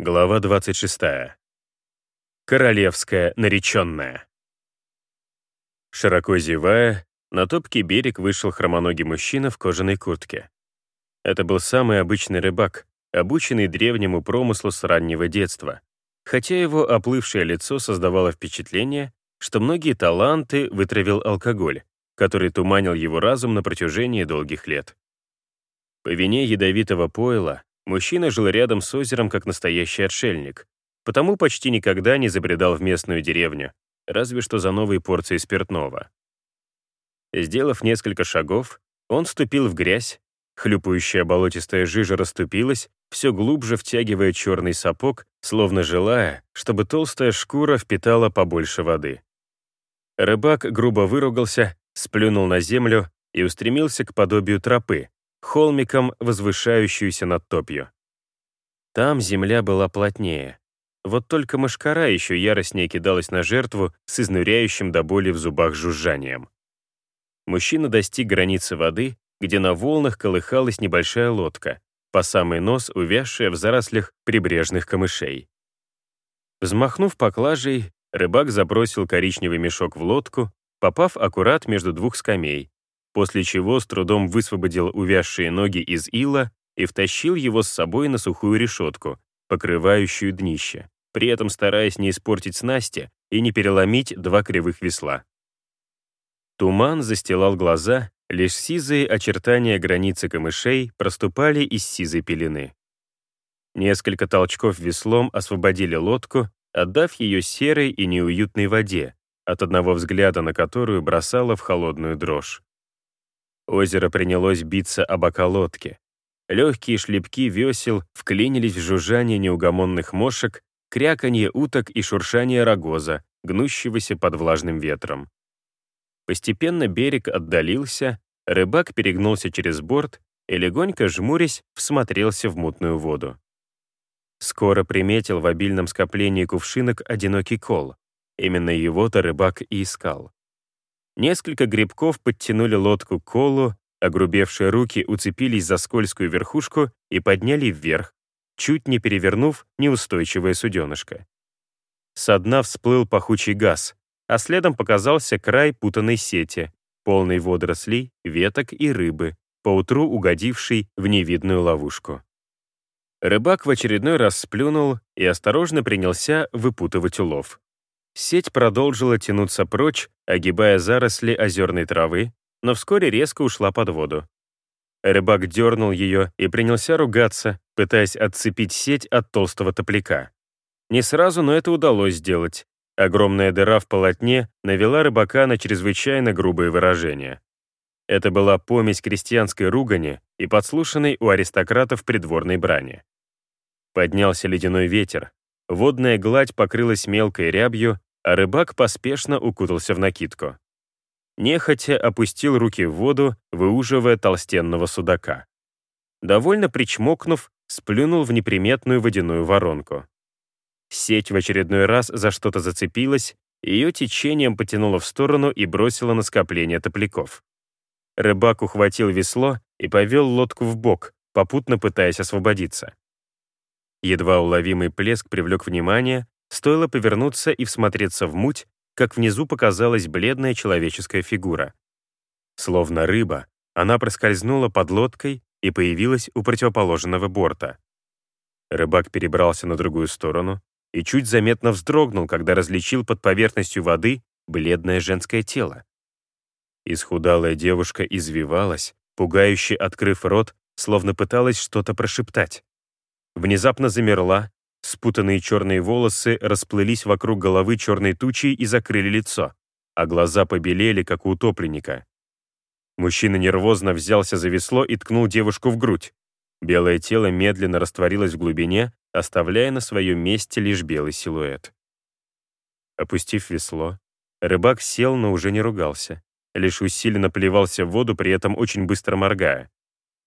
Глава 26. Королевская нареченная. Широко зевая, на топкий берег вышел хромоногий мужчина в кожаной куртке. Это был самый обычный рыбак, обученный древнему промыслу с раннего детства, хотя его оплывшее лицо создавало впечатление, что многие таланты вытравил алкоголь, который туманил его разум на протяжении долгих лет. По вине ядовитого пойла Мужчина жил рядом с озером как настоящий отшельник, потому почти никогда не забредал в местную деревню, разве что за новой порцией спиртного. Сделав несколько шагов, он вступил в грязь, хлюпающая болотистая жижа расступилась, все глубже втягивая черный сапог, словно желая, чтобы толстая шкура впитала побольше воды. Рыбак грубо выругался, сплюнул на землю и устремился к подобию тропы, холмиком, возвышающуюся над топью. Там земля была плотнее. Вот только мышкара еще яростнее кидалась на жертву с изнуряющим до боли в зубах жужжанием. Мужчина достиг границы воды, где на волнах колыхалась небольшая лодка, по самый нос увязшая в зарослях прибрежных камышей. Взмахнув поклажей, рыбак забросил коричневый мешок в лодку, попав аккурат между двух скамей, после чего с трудом высвободил увязшие ноги из ила и втащил его с собой на сухую решетку, покрывающую днище, при этом стараясь не испортить снасти и не переломить два кривых весла. Туман застилал глаза, лишь сизые очертания границы камышей проступали из сизой пелены. Несколько толчков веслом освободили лодку, отдав ее серой и неуютной воде, от одного взгляда на которую бросала в холодную дрожь. Озеро принялось биться об бока лодки. Легкие шлепки весел вклинились в жужжание неугомонных мошек, кряканье уток и шуршание рогоза, гнущегося под влажным ветром. Постепенно берег отдалился, рыбак перегнулся через борт и, легонько жмурясь, всмотрелся в мутную воду. Скоро приметил в обильном скоплении кувшинок одинокий кол. Именно его-то рыбак и искал. Несколько грибков подтянули лодку к колу, огрубевшие руки уцепились за скользкую верхушку и подняли вверх, чуть не перевернув неустойчивое суденышко. Со дна всплыл пахучий газ, а следом показался край путанной сети, полный водорослей, веток и рыбы, поутру угодивший в невидную ловушку. Рыбак в очередной раз сплюнул и осторожно принялся выпутывать улов. Сеть продолжила тянуться прочь, огибая заросли озерной травы, но вскоре резко ушла под воду. Рыбак дернул ее и принялся ругаться, пытаясь отцепить сеть от толстого топляка. Не сразу, но это удалось сделать. Огромная дыра в полотне навела рыбака на чрезвычайно грубые выражения. Это была помесь крестьянской ругани и подслушанной у аристократов придворной брани. Поднялся ледяной ветер, водная гладь покрылась мелкой рябью, а рыбак поспешно укутался в накидку. Нехотя опустил руки в воду, выуживая толстенного судака. Довольно причмокнув, сплюнул в неприметную водяную воронку. Сеть в очередной раз за что-то зацепилась, ее течением потянуло в сторону и бросило на скопление топляков. Рыбак ухватил весло и повел лодку в бок, попутно пытаясь освободиться. Едва уловимый плеск привлек внимание, Стоило повернуться и всмотреться в муть, как внизу показалась бледная человеческая фигура. Словно рыба, она проскользнула под лодкой и появилась у противоположного борта. Рыбак перебрался на другую сторону и чуть заметно вздрогнул, когда различил под поверхностью воды бледное женское тело. Исхудалая девушка извивалась, пугающе открыв рот, словно пыталась что-то прошептать. Внезапно замерла, Спутанные черные волосы расплылись вокруг головы черной тучей и закрыли лицо, а глаза побелели, как у утопленника. Мужчина нервозно взялся за весло и ткнул девушку в грудь. Белое тело медленно растворилось в глубине, оставляя на своем месте лишь белый силуэт. Опустив весло, рыбак сел, но уже не ругался. Лишь усиленно плевался в воду, при этом очень быстро моргая.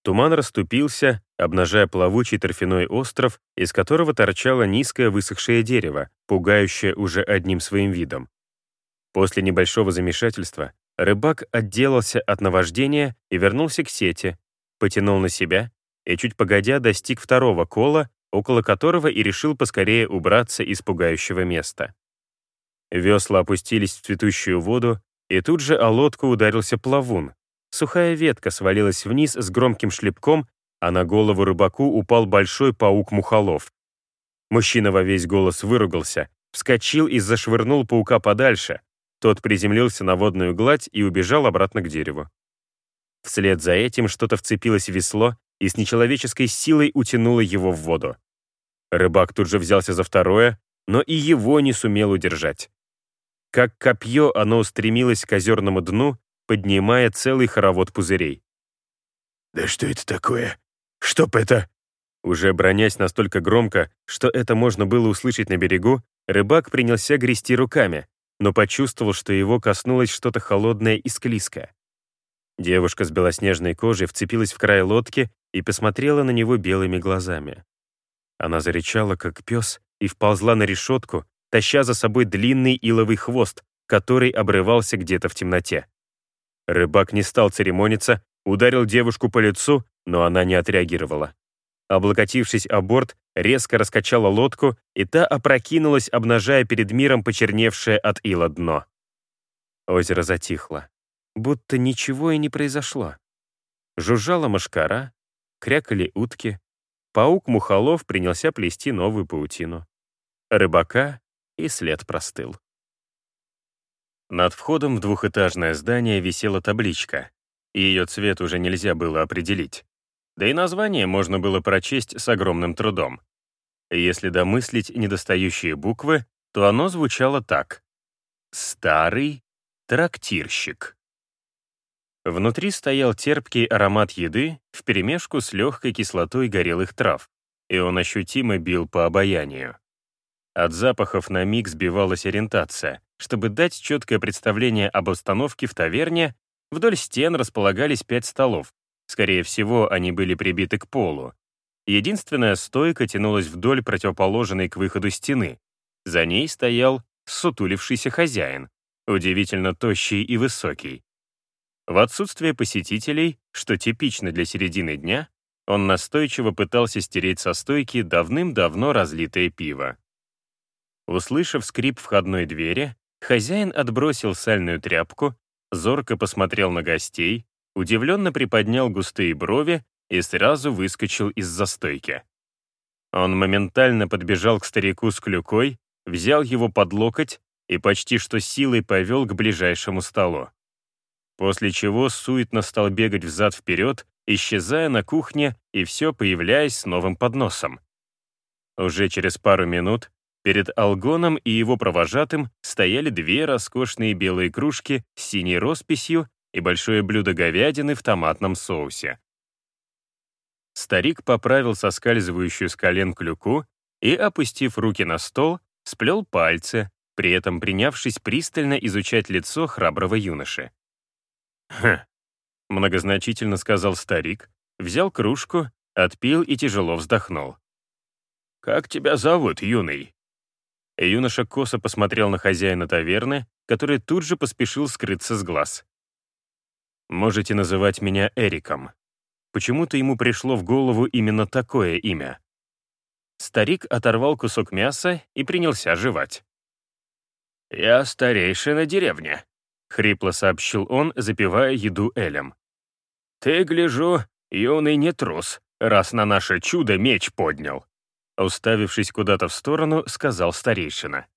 Туман расступился, обнажая плавучий торфяной остров, из которого торчало низкое высохшее дерево, пугающее уже одним своим видом. После небольшого замешательства рыбак отделался от наваждения и вернулся к сети, потянул на себя и чуть погодя достиг второго кола, около которого и решил поскорее убраться из пугающего места. Весла опустились в цветущую воду, и тут же о лодку ударился плавун. Сухая ветка свалилась вниз с громким шлепком, а на голову рыбаку упал большой паук-мухолов. Мужчина во весь голос выругался, вскочил и зашвырнул паука подальше. Тот приземлился на водную гладь и убежал обратно к дереву. Вслед за этим что-то вцепилось в весло и с нечеловеческой силой утянуло его в воду. Рыбак тут же взялся за второе, но и его не сумел удержать. Как копье оно устремилось к озерному дну, поднимая целый хоровод пузырей. «Да что это такое? Чтоб это...» Уже бронясь настолько громко, что это можно было услышать на берегу, рыбак принялся грести руками, но почувствовал, что его коснулось что-то холодное и склизкое. Девушка с белоснежной кожей вцепилась в край лодки и посмотрела на него белыми глазами. Она зарычала, как пес, и вползла на решетку, таща за собой длинный иловый хвост, который обрывался где-то в темноте. Рыбак не стал церемониться, ударил девушку по лицу, но она не отреагировала. Облокотившись о борт, резко раскачала лодку, и та опрокинулась, обнажая перед миром почерневшее от ила дно. Озеро затихло, будто ничего и не произошло. Жужжала мошкара, крякали утки, паук-мухолов принялся плести новую паутину. Рыбака и след простыл. Над входом в двухэтажное здание висела табличка, ее цвет уже нельзя было определить. Да и название можно было прочесть с огромным трудом. Если домыслить недостающие буквы, то оно звучало так. «Старый трактирщик». Внутри стоял терпкий аромат еды вперемешку с легкой кислотой горелых трав, и он ощутимо бил по обаянию. От запахов на миг сбивалась ориентация. Чтобы дать четкое представление об обстановке в таверне, вдоль стен располагались пять столов. Скорее всего, они были прибиты к полу. Единственная стойка тянулась вдоль противоположенной к выходу стены. За ней стоял сутулившийся хозяин, удивительно тощий и высокий. В отсутствие посетителей, что типично для середины дня, он настойчиво пытался стереть со стойки давным-давно разлитое пиво. Услышав скрип входной двери, хозяин отбросил сальную тряпку, зорко посмотрел на гостей, удивленно приподнял густые брови и сразу выскочил из застойки. Он моментально подбежал к старику с клюкой, взял его под локоть и почти что силой повел к ближайшему столу. После чего суетно стал бегать взад-вперед, исчезая на кухне и все появляясь с новым подносом. Уже через пару минут Перед Алгоном и его провожатым стояли две роскошные белые кружки с синей росписью и большое блюдо говядины в томатном соусе. Старик поправил соскальзывающую с колен клюку и, опустив руки на стол, сплел пальцы, при этом принявшись пристально изучать лицо храброго юноши. «Хм», — многозначительно сказал старик, взял кружку, отпил и тяжело вздохнул. «Как тебя зовут, юный?» Юноша косо посмотрел на хозяина таверны, который тут же поспешил скрыться с глаз. «Можете называть меня Эриком». Почему-то ему пришло в голову именно такое имя. Старик оторвал кусок мяса и принялся жевать. «Я старейшина деревни», — хрипло сообщил он, запивая еду Элем. «Ты, гляжу, юный не трус, раз на наше чудо меч поднял». Уставившись куда-то в сторону, сказал старейшина.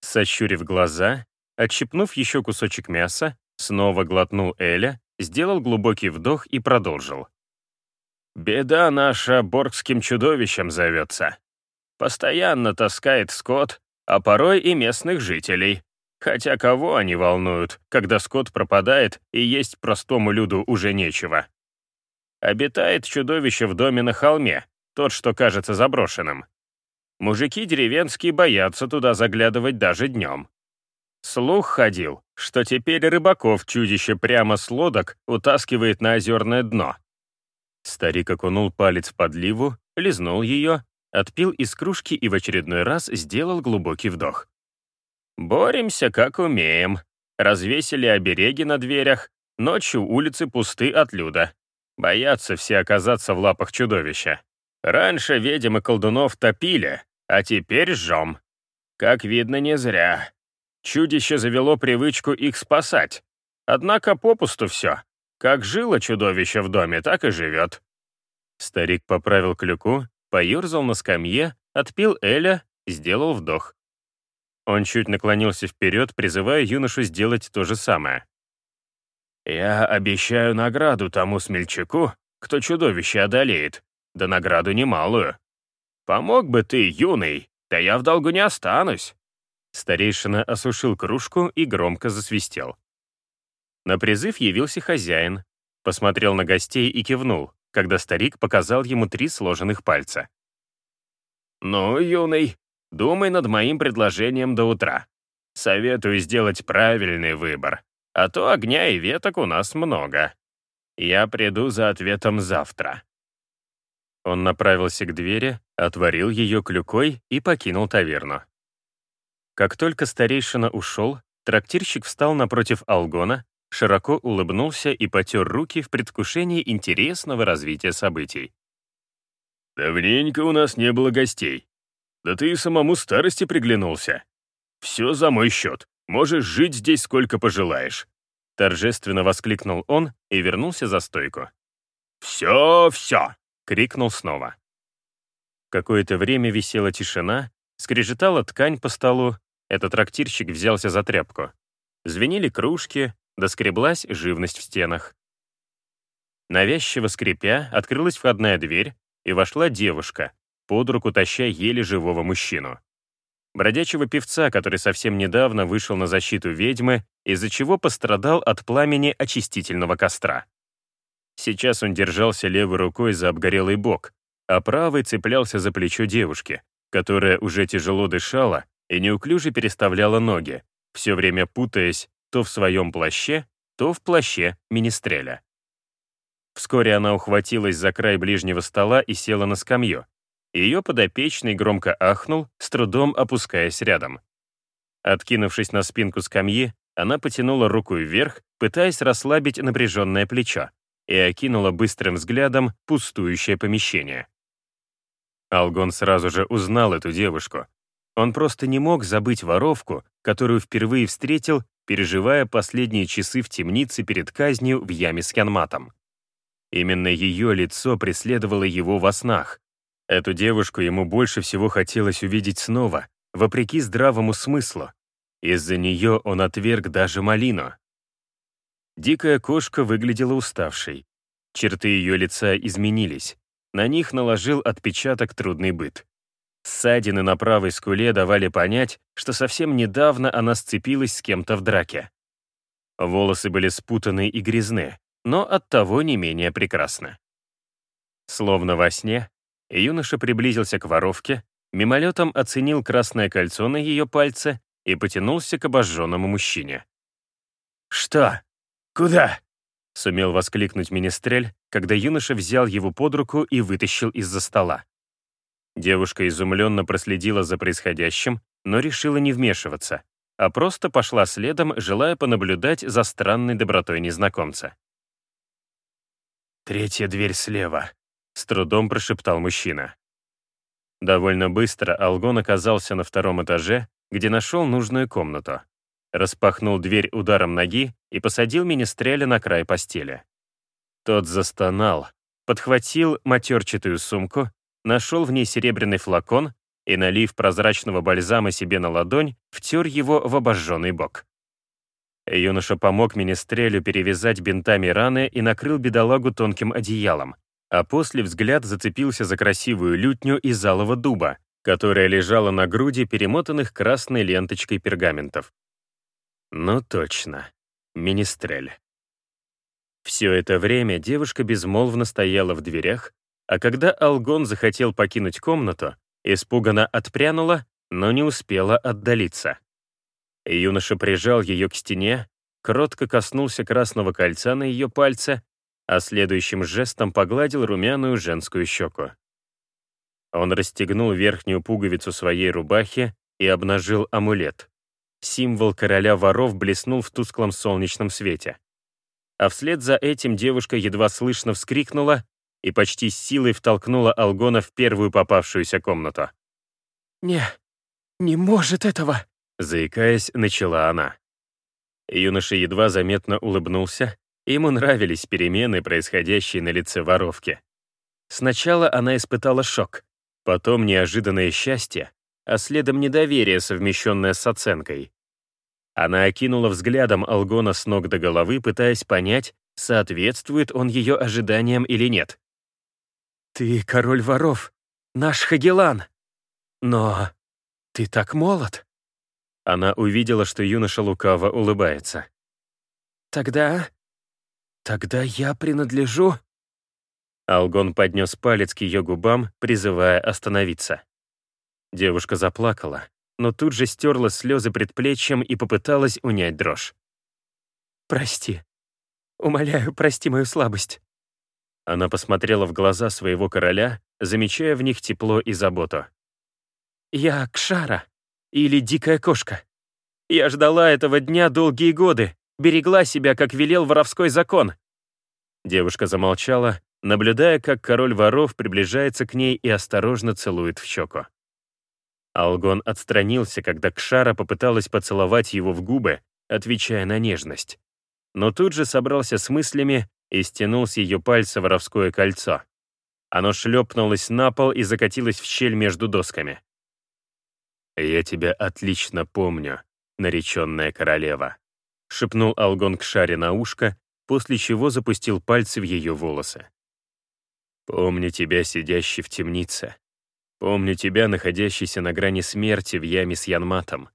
Сощурив глаза, отщипнув еще кусочек мяса, снова глотнул Эля, сделал глубокий вдох и продолжил. «Беда наша боргским чудовищем зовется. Постоянно таскает скот, а порой и местных жителей. Хотя кого они волнуют, когда скот пропадает и есть простому люду уже нечего. Обитает чудовище в доме на холме, тот, что кажется заброшенным. Мужики деревенские боятся туда заглядывать даже днем. Слух ходил, что теперь рыбаков чудище прямо с лодок утаскивает на озерное дно. Старик окунул палец в подливу, лизнул ее, отпил из кружки и в очередной раз сделал глубокий вдох. «Боремся, как умеем. Развесили обереги на дверях, ночью улицы пусты от люда. Боятся все оказаться в лапах чудовища. Раньше ведьм и колдунов топили, а теперь жжем. Как видно, не зря. Чудище завело привычку их спасать. Однако попусту все. Как жило чудовище в доме, так и живет. Старик поправил клюку, поерзал на скамье, отпил Эля, сделал вдох. Он чуть наклонился вперед, призывая юношу сделать то же самое. «Я обещаю награду тому смельчаку, кто чудовище одолеет, да награду немалую. Помог бы ты, юный, да я в долгу не останусь». Старейшина осушил кружку и громко засвистел. На призыв явился хозяин, посмотрел на гостей и кивнул, когда старик показал ему три сложенных пальца. «Ну, юный, думай над моим предложением до утра. Советую сделать правильный выбор, а то огня и веток у нас много. Я приду за ответом завтра». Он направился к двери, отворил ее клюкой и покинул таверну. Как только старейшина ушел, трактирщик встал напротив Алгона, широко улыбнулся и потер руки в предвкушении интересного развития событий. «Давненько у нас не было гостей. Да ты и самому старости приглянулся. Все за мой счет. Можешь жить здесь сколько пожелаешь». Торжественно воскликнул он и вернулся за стойку. «Все, все!» — крикнул снова. Какое-то время висела тишина, скрежетала ткань по столу, этот трактирщик взялся за тряпку. Звенели кружки, доскреблась живность в стенах. Навязчиво скрипя, открылась входная дверь, и вошла девушка, под руку таща еле живого мужчину. Бродячего певца, который совсем недавно вышел на защиту ведьмы, из-за чего пострадал от пламени очистительного костра. Сейчас он держался левой рукой за обгорелый бок, а правый цеплялся за плечо девушки, которая уже тяжело дышала и неуклюже переставляла ноги, все время путаясь то в своем плаще, то в плаще министреля. Вскоре она ухватилась за край ближнего стола и села на скамью. Ее подопечный громко ахнул, с трудом опускаясь рядом. Откинувшись на спинку скамьи, она потянула руку вверх, пытаясь расслабить напряженное плечо, и окинула быстрым взглядом пустующее помещение. Алгон сразу же узнал эту девушку. Он просто не мог забыть воровку, которую впервые встретил, переживая последние часы в темнице перед казнью в яме с Янматом. Именно ее лицо преследовало его во снах. Эту девушку ему больше всего хотелось увидеть снова, вопреки здравому смыслу. Из-за нее он отверг даже малину. Дикая кошка выглядела уставшей. Черты ее лица изменились. На них наложил отпечаток трудный быт. Ссадины на правой скуле давали понять, что совсем недавно она сцепилась с кем-то в драке. Волосы были спутаны и грязны, но оттого не менее прекрасны. Словно во сне, юноша приблизился к воровке, мимолетом оценил красное кольцо на ее пальце и потянулся к обожженному мужчине. «Что? Куда?» — сумел воскликнуть Министрель, когда юноша взял его под руку и вытащил из-за стола. Девушка изумленно проследила за происходящим, но решила не вмешиваться, а просто пошла следом, желая понаблюдать за странной добротой незнакомца. «Третья дверь слева», — с трудом прошептал мужчина. Довольно быстро Алгон оказался на втором этаже, где нашел нужную комнату. Распахнул дверь ударом ноги и посадил Министреля на край постели. Тот застонал, подхватил матерчатую сумку нашел в ней серебряный флакон и, налив прозрачного бальзама себе на ладонь, втер его в обожженный бок. Юноша помог Министрелю перевязать бинтами раны и накрыл бедолагу тонким одеялом, а после взгляд зацепился за красивую лютню из алого дуба, которая лежала на груди перемотанных красной ленточкой пергаментов. Ну точно, Министрель. Все это время девушка безмолвно стояла в дверях, а когда Алгон захотел покинуть комнату, испуганно отпрянула, но не успела отдалиться. Юноша прижал ее к стене, кротко коснулся красного кольца на ее пальце, а следующим жестом погладил румяную женскую щеку. Он расстегнул верхнюю пуговицу своей рубахи и обнажил амулет. Символ короля воров блеснул в тусклом солнечном свете. А вслед за этим девушка едва слышно вскрикнула и почти с силой втолкнула Алгона в первую попавшуюся комнату. «Не, не может этого!» Заикаясь, начала она. Юноша едва заметно улыбнулся, ему нравились перемены, происходящие на лице воровки. Сначала она испытала шок, потом неожиданное счастье, а следом недоверие, совмещенное с оценкой. Она окинула взглядом Алгона с ног до головы, пытаясь понять, соответствует он ее ожиданиям или нет. «Ты король воров, наш Хагелан. Но ты так молод». Она увидела, что юноша лукаво улыбается. «Тогда... тогда я принадлежу...» Алгон поднес палец к ее губам, призывая остановиться. Девушка заплакала, но тут же стерла слезы предплечьем и попыталась унять дрожь. «Прости. Умоляю, прости мою слабость». Она посмотрела в глаза своего короля, замечая в них тепло и заботу. «Я Кшара, или дикая кошка. Я ждала этого дня долгие годы, берегла себя, как велел воровской закон». Девушка замолчала, наблюдая, как король воров приближается к ней и осторожно целует в щеку. Алгон отстранился, когда Кшара попыталась поцеловать его в губы, отвечая на нежность. Но тут же собрался с мыслями и стянул с ее пальца воровское кольцо. Оно шлепнулось на пол и закатилось в щель между досками. «Я тебя отлично помню, нареченная королева», — шепнул Алгон Кшаре на ушко, после чего запустил пальцы в ее волосы. «Помню тебя, сидящий в темнице, Помню тебя, находящийся на грани смерти в яме с Янматом.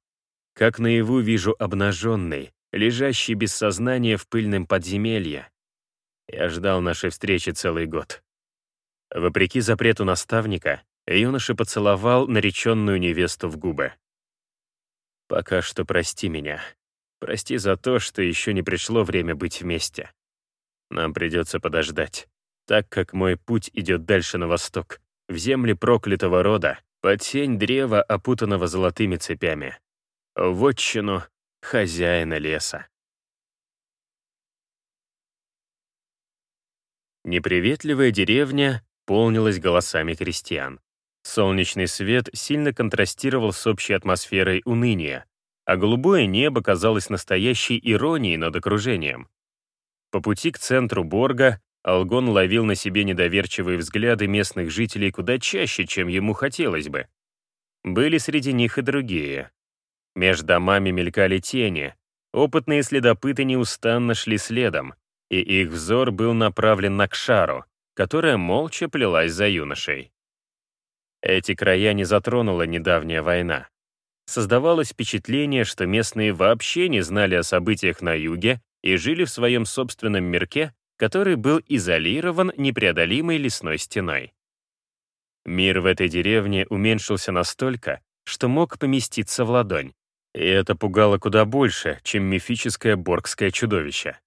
Как наяву вижу обнаженный, лежащий без сознания в пыльном подземелье. Я ждал нашей встречи целый год. Вопреки запрету наставника, юноша поцеловал нареченную невесту в губы. «Пока что прости меня. Прости за то, что еще не пришло время быть вместе. Нам придется подождать, так как мой путь идет дальше на восток, в земли проклятого рода, под сень древа, опутанного золотыми цепями. В отчину хозяина леса. Неприветливая деревня полнилась голосами крестьян. Солнечный свет сильно контрастировал с общей атмосферой уныния, а голубое небо казалось настоящей иронией над окружением. По пути к центру Борга Алгон ловил на себе недоверчивые взгляды местных жителей куда чаще, чем ему хотелось бы. Были среди них и другие. Между домами мелькали тени, опытные следопыты неустанно шли следом, и их взор был направлен на Кшару, которая молча плелась за юношей. Эти края не затронула недавняя война. Создавалось впечатление, что местные вообще не знали о событиях на юге и жили в своем собственном мирке, который был изолирован непреодолимой лесной стеной. Мир в этой деревне уменьшился настолько, что мог поместиться в ладонь, и это пугало куда больше, чем мифическое боргское чудовище.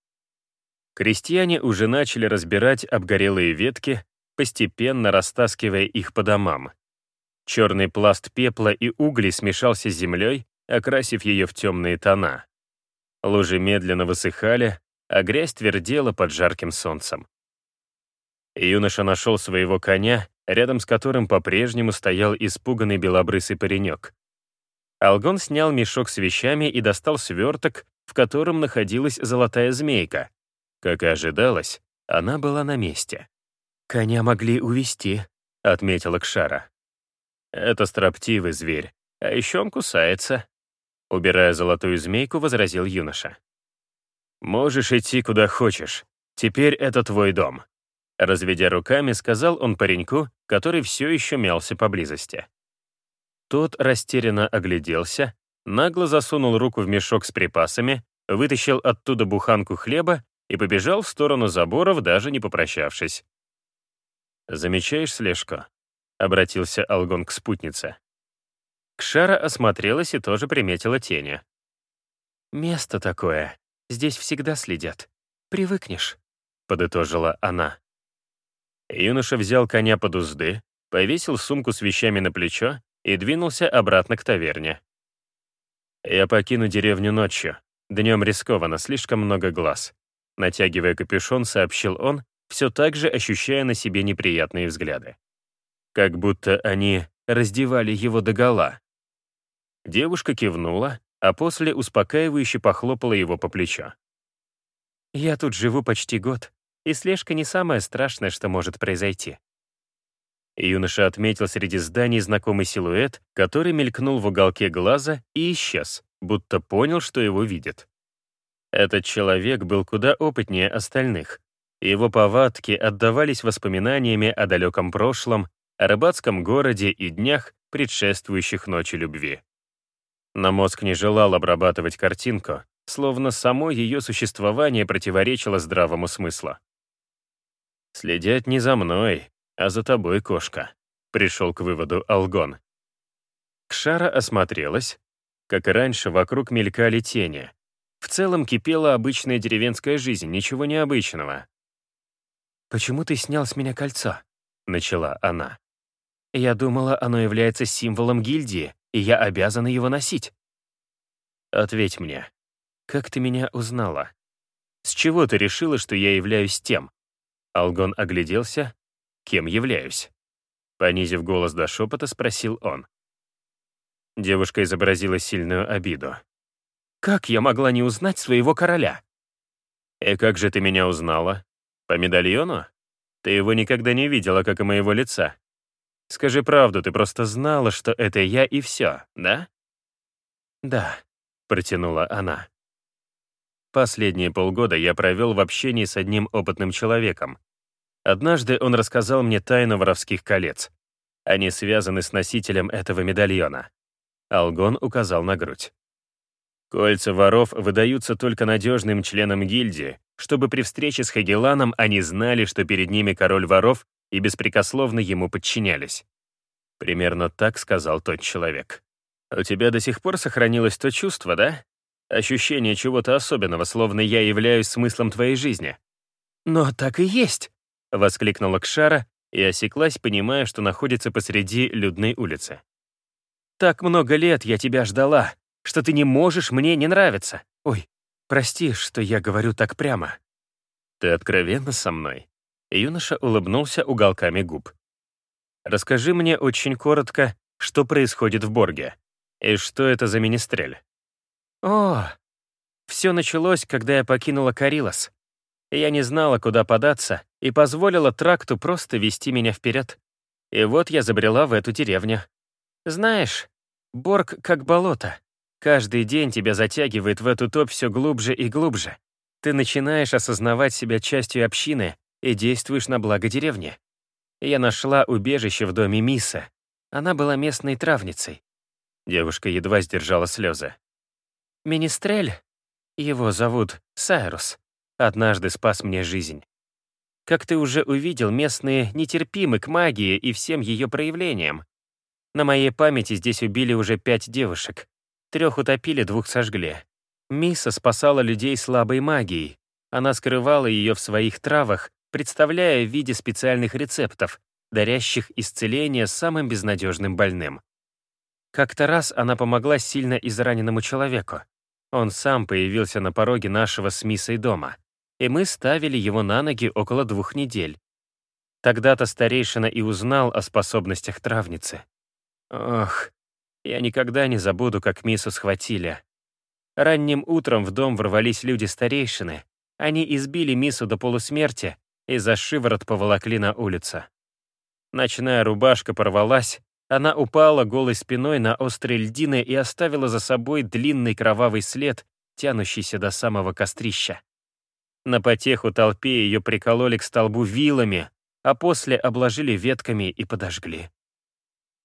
Крестьяне уже начали разбирать обгорелые ветки, постепенно растаскивая их по домам. Черный пласт пепла и угли смешался с землей, окрасив ее в темные тона. Лужи медленно высыхали, а грязь твердела под жарким солнцем. Юноша нашел своего коня, рядом с которым по-прежнему стоял испуганный белобрысый паренек. Алгон снял мешок с вещами и достал сверток, в котором находилась золотая змейка. Как и ожидалось, она была на месте. «Коня могли увести, отметила Кшара. «Это строптивый зверь, а еще он кусается», — убирая золотую змейку, возразил юноша. «Можешь идти куда хочешь. Теперь это твой дом», — разведя руками, сказал он пареньку, который все еще мялся поблизости. Тот растерянно огляделся, нагло засунул руку в мешок с припасами, вытащил оттуда буханку хлеба и побежал в сторону заборов, даже не попрощавшись. «Замечаешь слежку?» — обратился Алгон к спутнице. Кшара осмотрелась и тоже приметила тени. «Место такое», Здесь всегда следят. Привыкнешь», — подытожила она. Юноша взял коня под узды, повесил сумку с вещами на плечо и двинулся обратно к таверне. «Я покину деревню ночью. Днем рискованно, слишком много глаз», — натягивая капюшон, сообщил он все так же ощущая на себе неприятные взгляды. Как будто они раздевали его догола. Девушка кивнула, а после успокаивающе похлопала его по плечу. «Я тут живу почти год, и слежка не самое страшное, что может произойти». Юноша отметил среди зданий знакомый силуэт, который мелькнул в уголке глаза и исчез, будто понял, что его видит. Этот человек был куда опытнее остальных. Его повадки отдавались воспоминаниями о далеком прошлом, о рыбацком городе и днях, предшествующих ночи любви. Но мозг не желал обрабатывать картинку, словно само ее существование противоречило здравому смыслу. «Следят не за мной, а за тобой, кошка», — пришел к выводу Алгон. Кшара осмотрелась. Как и раньше, вокруг мелькали тени. В целом кипела обычная деревенская жизнь, ничего необычного. «Почему ты снял с меня кольцо?» — начала она. «Я думала, оно является символом гильдии, и я обязана его носить». «Ответь мне, как ты меня узнала? С чего ты решила, что я являюсь тем?» Алгон огляделся. «Кем являюсь?» Понизив голос до шепота, спросил он. Девушка изобразила сильную обиду. «Как я могла не узнать своего короля?» «И как же ты меня узнала? По медальону? Ты его никогда не видела, как и моего лица. Скажи правду, ты просто знала, что это я и все, да?» «Да», — протянула она. Последние полгода я провел в общении с одним опытным человеком. Однажды он рассказал мне тайну воровских колец. Они связаны с носителем этого медальона. Алгон указал на грудь. Кольца воров выдаются только надежным членам гильдии, чтобы при встрече с Хагеланом они знали, что перед ними король воров и беспрекословно ему подчинялись. Примерно так сказал тот человек. «У тебя до сих пор сохранилось то чувство, да? Ощущение чего-то особенного, словно я являюсь смыслом твоей жизни». «Но так и есть», — воскликнула Кшара и осеклась, понимая, что находится посреди людной улицы. «Так много лет я тебя ждала, что ты не можешь мне не нравиться. Ой, прости, что я говорю так прямо». «Ты откровенна со мной?» Юноша улыбнулся уголками губ. «Расскажи мне очень коротко, что происходит в Борге, и что это за министрель?» «О, все началось, когда я покинула Карилос. Я не знала, куда податься, и позволила тракту просто вести меня вперед. И вот я забрела в эту деревню. Знаешь, Борг как болото. Каждый день тебя затягивает в эту топь все глубже и глубже. Ты начинаешь осознавать себя частью общины и действуешь на благо деревни. Я нашла убежище в доме Миса. Она была местной травницей. Девушка едва сдержала слезы. Министрель, его зовут Сайрус, однажды спас мне жизнь. Как ты уже увидел, местные нетерпимы к магии и всем ее проявлениям. На моей памяти здесь убили уже пять девушек. Трех утопили, двух сожгли. Миса спасала людей слабой магией. Она скрывала ее в своих травах представляя в виде специальных рецептов, дарящих исцеление самым безнадежным больным. Как-то раз она помогла сильно израненному человеку. Он сам появился на пороге нашего с Миссой дома, и мы ставили его на ноги около двух недель. Тогда-то старейшина и узнал о способностях травницы. Ох, я никогда не забуду, как Миссу схватили. Ранним утром в дом ворвались люди старейшины. Они избили Миссу до полусмерти, и за шиворот поволокли на улицу. Ночная рубашка порвалась, она упала голой спиной на острые льдины и оставила за собой длинный кровавый след, тянущийся до самого кострища. На потеху толпе ее прикололи к столбу вилами, а после обложили ветками и подожгли.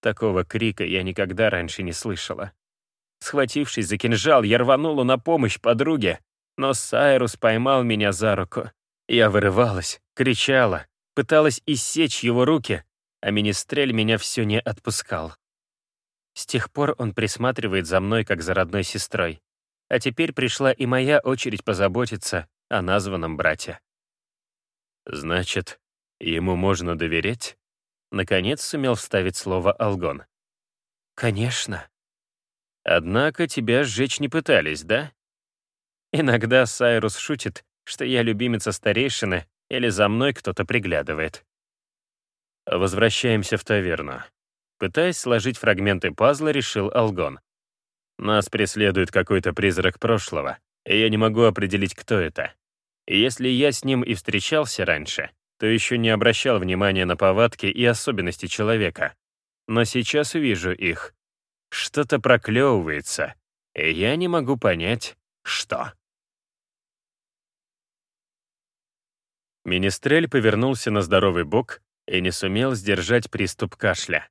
Такого крика я никогда раньше не слышала. Схватившись за кинжал, я рванула на помощь подруге, но Сайрус поймал меня за руку. Я вырывалась, кричала, пыталась иссечь его руки, а Министрель меня все не отпускал. С тех пор он присматривает за мной, как за родной сестрой. А теперь пришла и моя очередь позаботиться о названном брате. «Значит, ему можно доверять?» Наконец сумел вставить слово Алгон. «Конечно». «Однако тебя сжечь не пытались, да?» Иногда Сайрус шутит, что я любимица старейшины, или за мной кто-то приглядывает. Возвращаемся в таверну. Пытаясь сложить фрагменты пазла, решил Алгон. Нас преследует какой-то призрак прошлого, и я не могу определить, кто это. Если я с ним и встречался раньше, то еще не обращал внимания на повадки и особенности человека. Но сейчас вижу их. Что-то проклевывается, и я не могу понять, что. Министрель повернулся на здоровый бок и не сумел сдержать приступ кашля.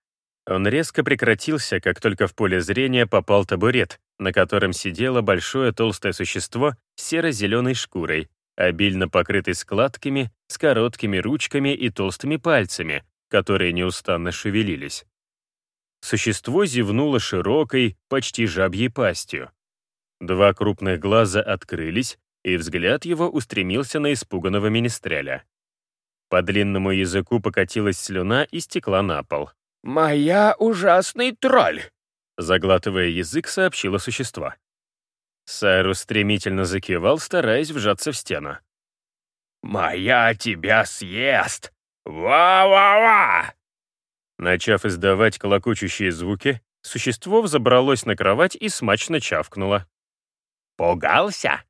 Он резко прекратился, как только в поле зрения попал табурет, на котором сидело большое толстое существо с серо-зеленой шкурой, обильно покрытый складками, с короткими ручками и толстыми пальцами, которые неустанно шевелились. Существо зевнуло широкой, почти жабьей пастью. Два крупных глаза открылись, и взгляд его устремился на испуганного министреля. По длинному языку покатилась слюна и стекла на пол. «Моя ужасный тролль!» Заглатывая язык, сообщило существо. Сайрус стремительно закивал, стараясь вжаться в стену. «Моя тебя съест! Ва-ва-ва!» Начав издавать колокочущие звуки, существо взобралось на кровать и смачно чавкнуло. «Пугался?»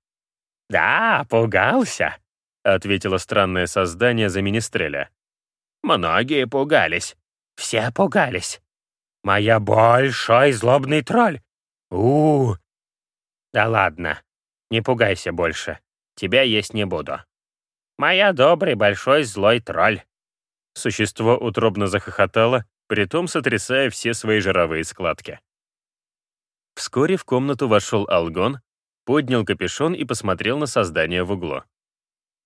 «Да, пугался», — ответило странное создание за министреля. «Многие пугались. Все пугались. Моя большой злобный тролль. у, -у. Да ладно, не пугайся больше. Тебя есть не буду. Моя добрый большой злой тролль. Существо утробно захохотало, притом сотрясая все свои жировые складки. Вскоре в комнату вошел Алгон, поднял капюшон и посмотрел на создание в углу.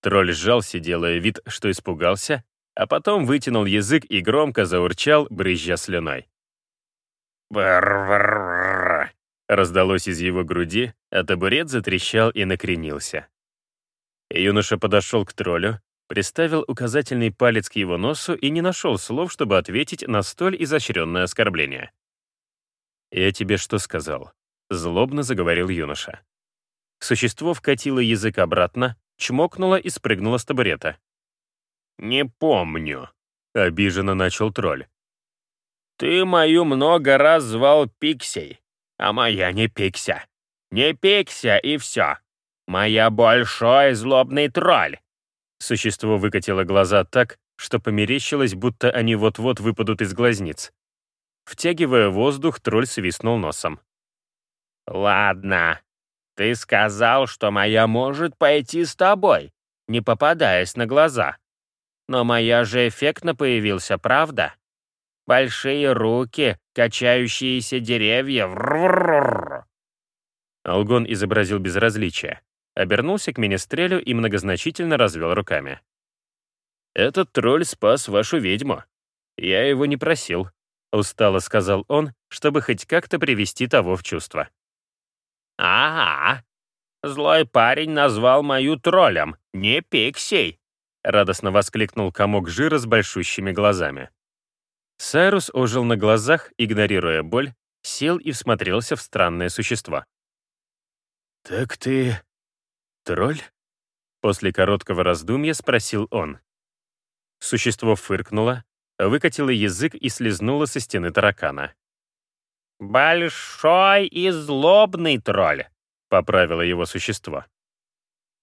Тролль сжался, делая вид, что испугался, а потом вытянул язык и громко заурчал, брызжа слюной. «Бр-бр-бр!» раздалось из его груди, а табурет затрещал и накренился. Юноша подошел к троллю, приставил указательный палец к его носу и не нашел слов, чтобы ответить на столь изощренное оскорбление. «Я тебе что сказал?» — злобно заговорил юноша. Существо вкатило язык обратно, чмокнуло и спрыгнуло с табурета. «Не помню», — обиженно начал тролль. «Ты мою много раз звал Пиксей, а моя не Пикся. Не Пикся и все. Моя большой злобный тролль». Существо выкатило глаза так, что померещилось, будто они вот-вот выпадут из глазниц. Втягивая воздух, тролль свистнул носом. «Ладно, ты сказал, что моя может пойти с тобой, не попадаясь на глаза. Но моя же эффектно появился, правда? Большие руки, качающиеся деревья. Алгон изобразил безразличие, обернулся к министрелю и многозначительно развел руками. «Этот тролль спас вашу ведьму. Я его не просил», — устало сказал он, чтобы хоть как-то привести того в чувство. «Ага, злой парень назвал мою троллем, не Пиксей», — радостно воскликнул комок жира с большущими глазами. Сайрус ожил на глазах, игнорируя боль, сел и всмотрелся в странное существо. «Так ты... тролль?» После короткого раздумья спросил он. Существо фыркнуло, выкатило язык и слезнуло со стены таракана. «Большой и злобный тролль», — поправило его существо.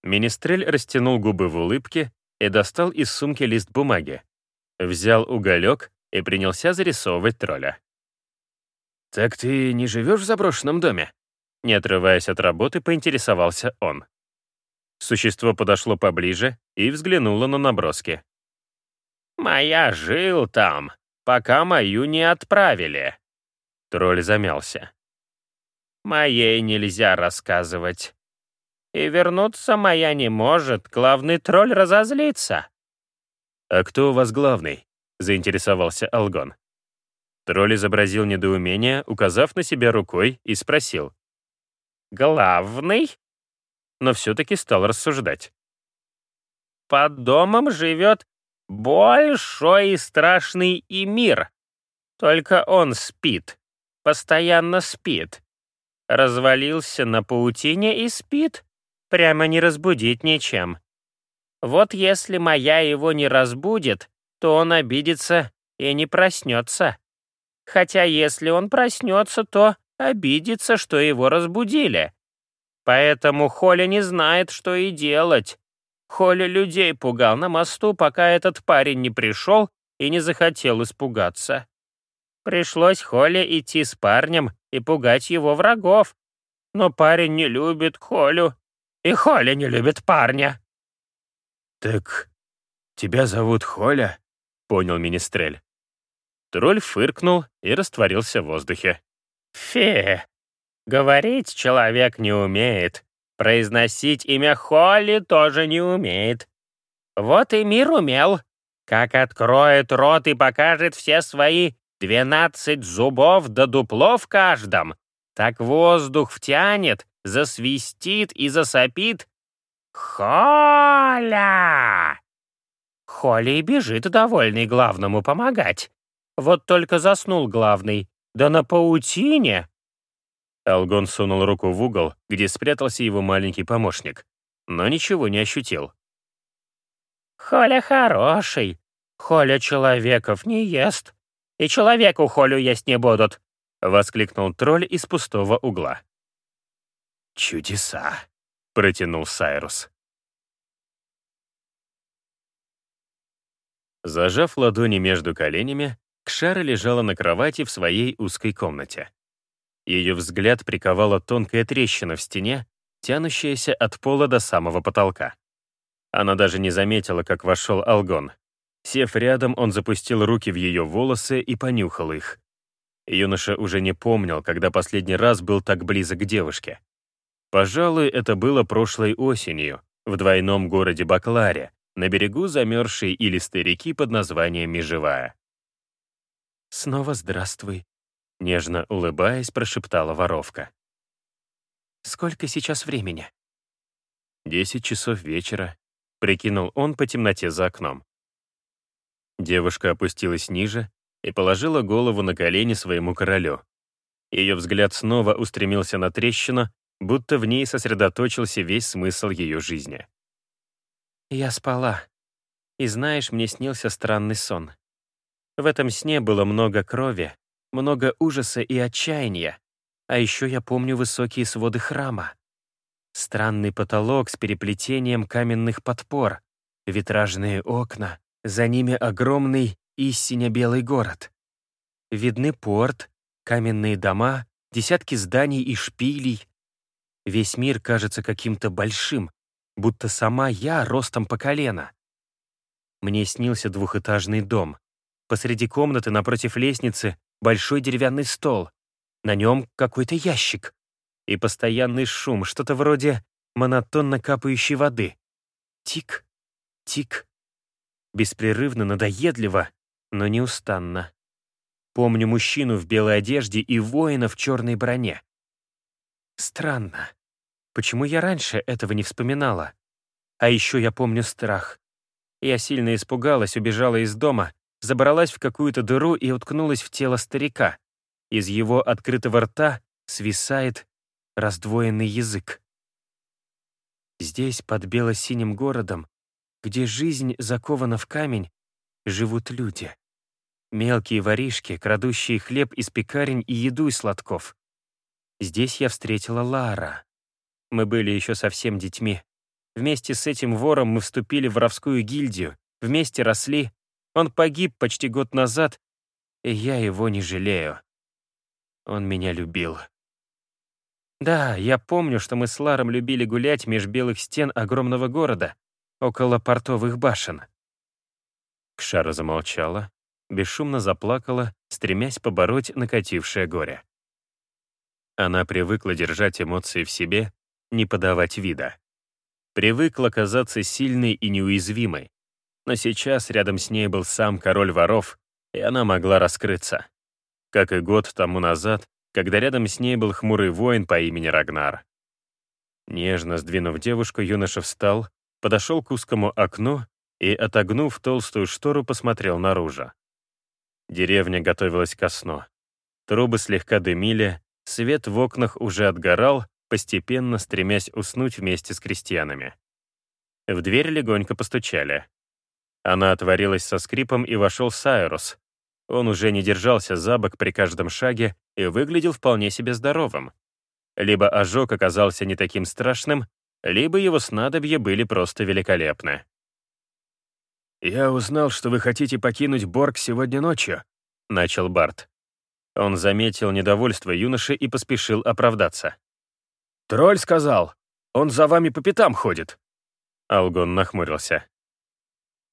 Министрель растянул губы в улыбке и достал из сумки лист бумаги. Взял уголек и принялся зарисовывать тролля. «Так ты не живешь в заброшенном доме?» Не отрываясь от работы, поинтересовался он. Существо подошло поближе и взглянуло на наброски. «Моя жил там, пока мою не отправили», Тролль замялся. «Моей нельзя рассказывать. И вернуться моя не может, главный тролль разозлится». «А кто у вас главный?» — заинтересовался Алгон. Тролль изобразил недоумение, указав на себя рукой, и спросил. «Главный?» Но все-таки стал рассуждать. «Под домом живет большой и страшный Эмир. Только он спит постоянно спит. Развалился на паутине и спит. Прямо не разбудить ничем. Вот если моя его не разбудит, то он обидится и не проснется. Хотя если он проснется, то обидится, что его разбудили. Поэтому Холя не знает, что и делать. Холя людей пугал на мосту, пока этот парень не пришел и не захотел испугаться. Пришлось Холе идти с парнем и пугать его врагов. Но парень не любит Холю, и Холя не любит парня. «Так тебя зовут Холя?» — понял Министрель. Тролль фыркнул и растворился в воздухе. «Фе, говорить человек не умеет, произносить имя Холли тоже не умеет. Вот и мир умел. Как откроет рот и покажет все свои двенадцать зубов до дупло в каждом, так воздух втянет, засвистит и засопит. «Холя!» Холли бежит довольный главному помогать. Вот только заснул главный. Да на паутине. Алгон сунул руку в угол, где спрятался его маленький помощник, но ничего не ощутил. «Холя хороший. Холя человеков не ест. И человеку Холю есть не будут», — воскликнул тролль из пустого угла. «Чудеса», — протянул Сайрус. Зажав ладони между коленями, Кшара лежала на кровати в своей узкой комнате. Ее взгляд приковала тонкая трещина в стене, тянущаяся от пола до самого потолка. Она даже не заметила, как вошел Алгон. Сев рядом, он запустил руки в ее волосы и понюхал их. Юноша уже не помнил, когда последний раз был так близок к девушке. Пожалуй, это было прошлой осенью, в двойном городе Бакларе, на берегу замерзшей илистой реки под названием Межевая. «Снова здравствуй», — нежно улыбаясь, прошептала воровка. «Сколько сейчас времени?» «Десять часов вечера», — прикинул он по темноте за окном. Девушка опустилась ниже и положила голову на колени своему королю. Ее взгляд снова устремился на трещину, будто в ней сосредоточился весь смысл ее жизни. «Я спала, и знаешь, мне снился странный сон. В этом сне было много крови, много ужаса и отчаяния. А еще я помню высокие своды храма. Странный потолок с переплетением каменных подпор, витражные окна, за ними огромный истинно белый город. Видны порт, каменные дома, десятки зданий и шпилей. Весь мир кажется каким-то большим, будто сама я ростом по колено. Мне снился двухэтажный дом, Посреди комнаты напротив лестницы большой деревянный стол. На нем какой-то ящик. И постоянный шум, что-то вроде монотонно капающей воды. Тик, тик. Беспрерывно, надоедливо, но неустанно. Помню мужчину в белой одежде и воина в черной броне. Странно. Почему я раньше этого не вспоминала? А еще я помню страх. Я сильно испугалась, убежала из дома, забралась в какую-то дыру и уткнулась в тело старика. Из его открытого рта свисает раздвоенный язык. Здесь, под бело-синим городом, где жизнь закована в камень, живут люди. Мелкие воришки, крадущие хлеб из пекарень и еду из сладков. Здесь я встретила Лара. Мы были еще совсем детьми. Вместе с этим вором мы вступили в воровскую гильдию, вместе росли, он погиб почти год назад, и я его не жалею. Он меня любил. Да, я помню, что мы с Ларом любили гулять меж белых стен огромного города, около портовых башен. Кшара замолчала, бесшумно заплакала, стремясь побороть накатившее горе. Она привыкла держать эмоции в себе, не подавать вида. Привыкла казаться сильной и неуязвимой, но сейчас рядом с ней был сам король воров, и она могла раскрыться. Как и год тому назад, когда рядом с ней был хмурый воин по имени Рагнар. Нежно сдвинув девушку, юноша встал, подошел к узкому окну и, отогнув толстую штору, посмотрел наружу. Деревня готовилась ко сну. Трубы слегка дымили, свет в окнах уже отгорал, постепенно стремясь уснуть вместе с крестьянами. В дверь легонько постучали. Она отворилась со скрипом, и вошел Сайрус. Он уже не держался за бок при каждом шаге и выглядел вполне себе здоровым. Либо ожог оказался не таким страшным, либо его снадобья были просто великолепны. «Я узнал, что вы хотите покинуть Борг сегодня ночью», — начал Барт. Он заметил недовольство юноши и поспешил оправдаться. «Тролль сказал, он за вами по пятам ходит». Алгон нахмурился.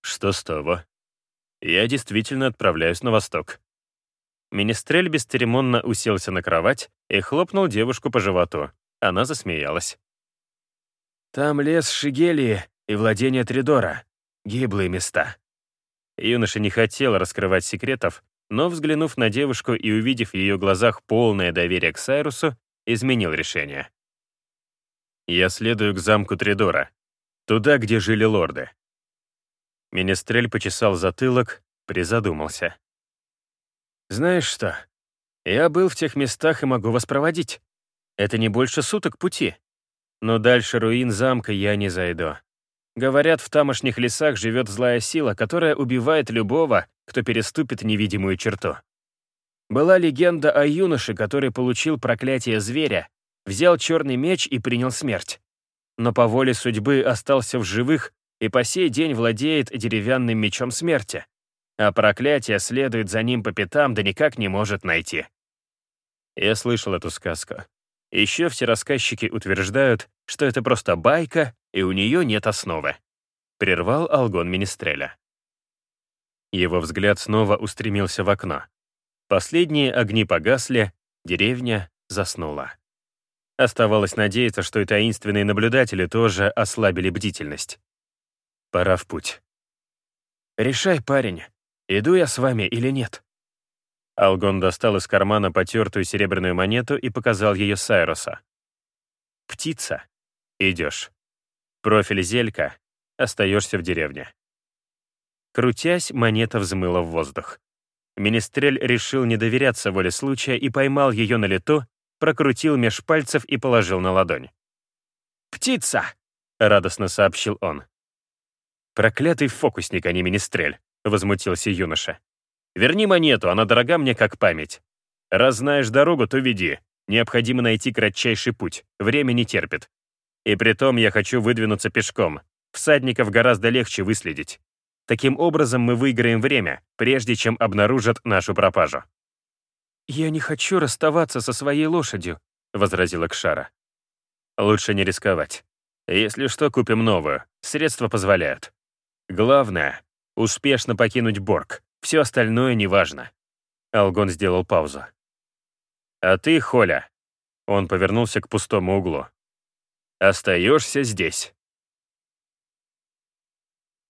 «Что с того? Я действительно отправляюсь на восток». Министрель бесцеремонно уселся на кровать и хлопнул девушку по животу. Она засмеялась. «Там лес Шигелии и владение Тридора. Гиблые места». Юноша не хотел раскрывать секретов, но, взглянув на девушку и увидев в ее глазах полное доверие к Сайрусу, изменил решение. «Я следую к замку Тридора, туда, где жили лорды». Министрель почесал затылок, призадумался. «Знаешь что? Я был в тех местах и могу вас проводить. Это не больше суток пути. Но дальше руин замка я не зайду. Говорят, в тамошних лесах живет злая сила, которая убивает любого, кто переступит невидимую черту. Была легенда о юноше, который получил проклятие зверя, взял черный меч и принял смерть. Но по воле судьбы остался в живых и по сей день владеет деревянным мечом смерти а проклятие следует за ним по пятам, да никак не может найти. Я слышал эту сказку. Еще все рассказчики утверждают, что это просто байка, и у нее нет основы. Прервал Алгон Министреля. Его взгляд снова устремился в окно. Последние огни погасли, деревня заснула. Оставалось надеяться, что и таинственные наблюдатели тоже ослабили бдительность. Пора в путь. «Решай, парень», Иду я с вами или нет?» Алгон достал из кармана потертую серебряную монету и показал ее Сайруса. «Птица. Идешь. Профиль зелька. Остаешься в деревне». Крутясь, монета взмыла в воздух. Министрель решил не доверяться воле случая и поймал ее на лету, прокрутил меж пальцев и положил на ладонь. «Птица!» — радостно сообщил он. Проклятый фокусник, а не министрель. — возмутился юноша. «Верни монету, она дорога мне как память. Раз знаешь дорогу, то веди. Необходимо найти кратчайший путь, время не терпит. И притом я хочу выдвинуться пешком. Всадников гораздо легче выследить. Таким образом мы выиграем время, прежде чем обнаружат нашу пропажу». «Я не хочу расставаться со своей лошадью», — возразила Кшара. «Лучше не рисковать. Если что, купим новую. Средства позволяют. Главное Успешно покинуть Борг. Все остальное неважно. Алгон сделал паузу. «А ты, Холя?» Он повернулся к пустому углу. «Остаешься здесь».